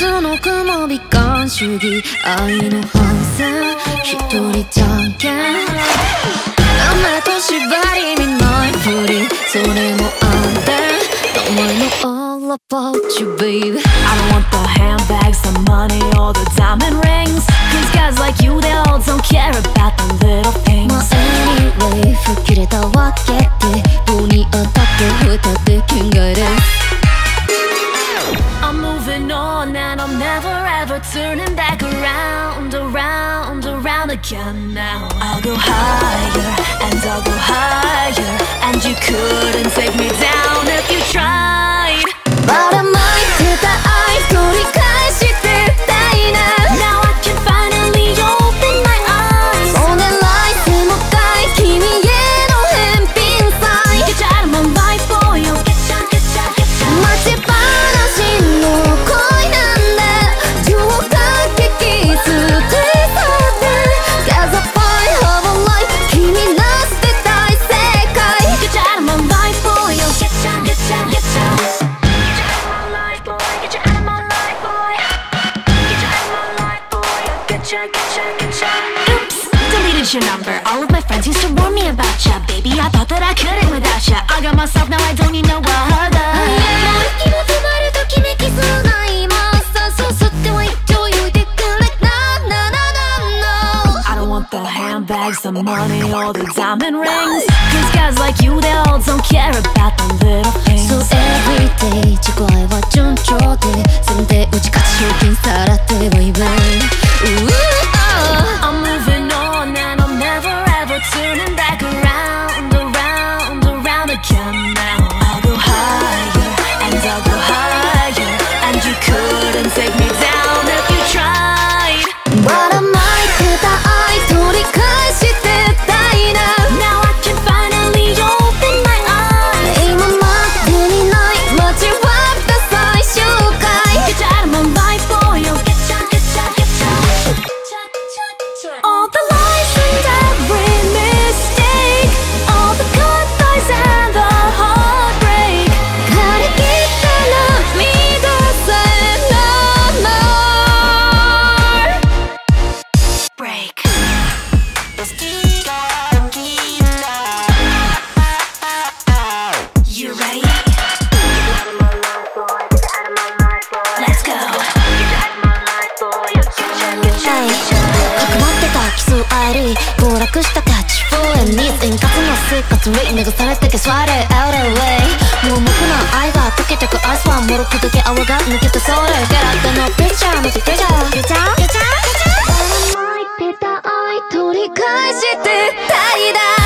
つの雲美観主義愛の反戦一人じゃんけん雨と縛り見ないふりそれもあんで Don't worry no all about you baby I don't want the handbags, the money, or the diamond rings Cause guys like you, they all turning back around, around, around again now. I'll go higher and I'll go higher And you couldn't take me down Oops, deleted your number. All of my friends used to warn me about ya. Baby, I thought that I couldn't without ya. I got myself, now I don't need no other. the handbags, the money, or the diamond rings. These guys 楽したキャッチフォーエンニ円滑な生活レ流され。てけスワレアウトウイ盲目な愛が溶けてくアイスはもろくだけ泡が抜けてソウルゲラッタのピッチャーの手がチャー？ううちゃう出うちゃう出うちゃう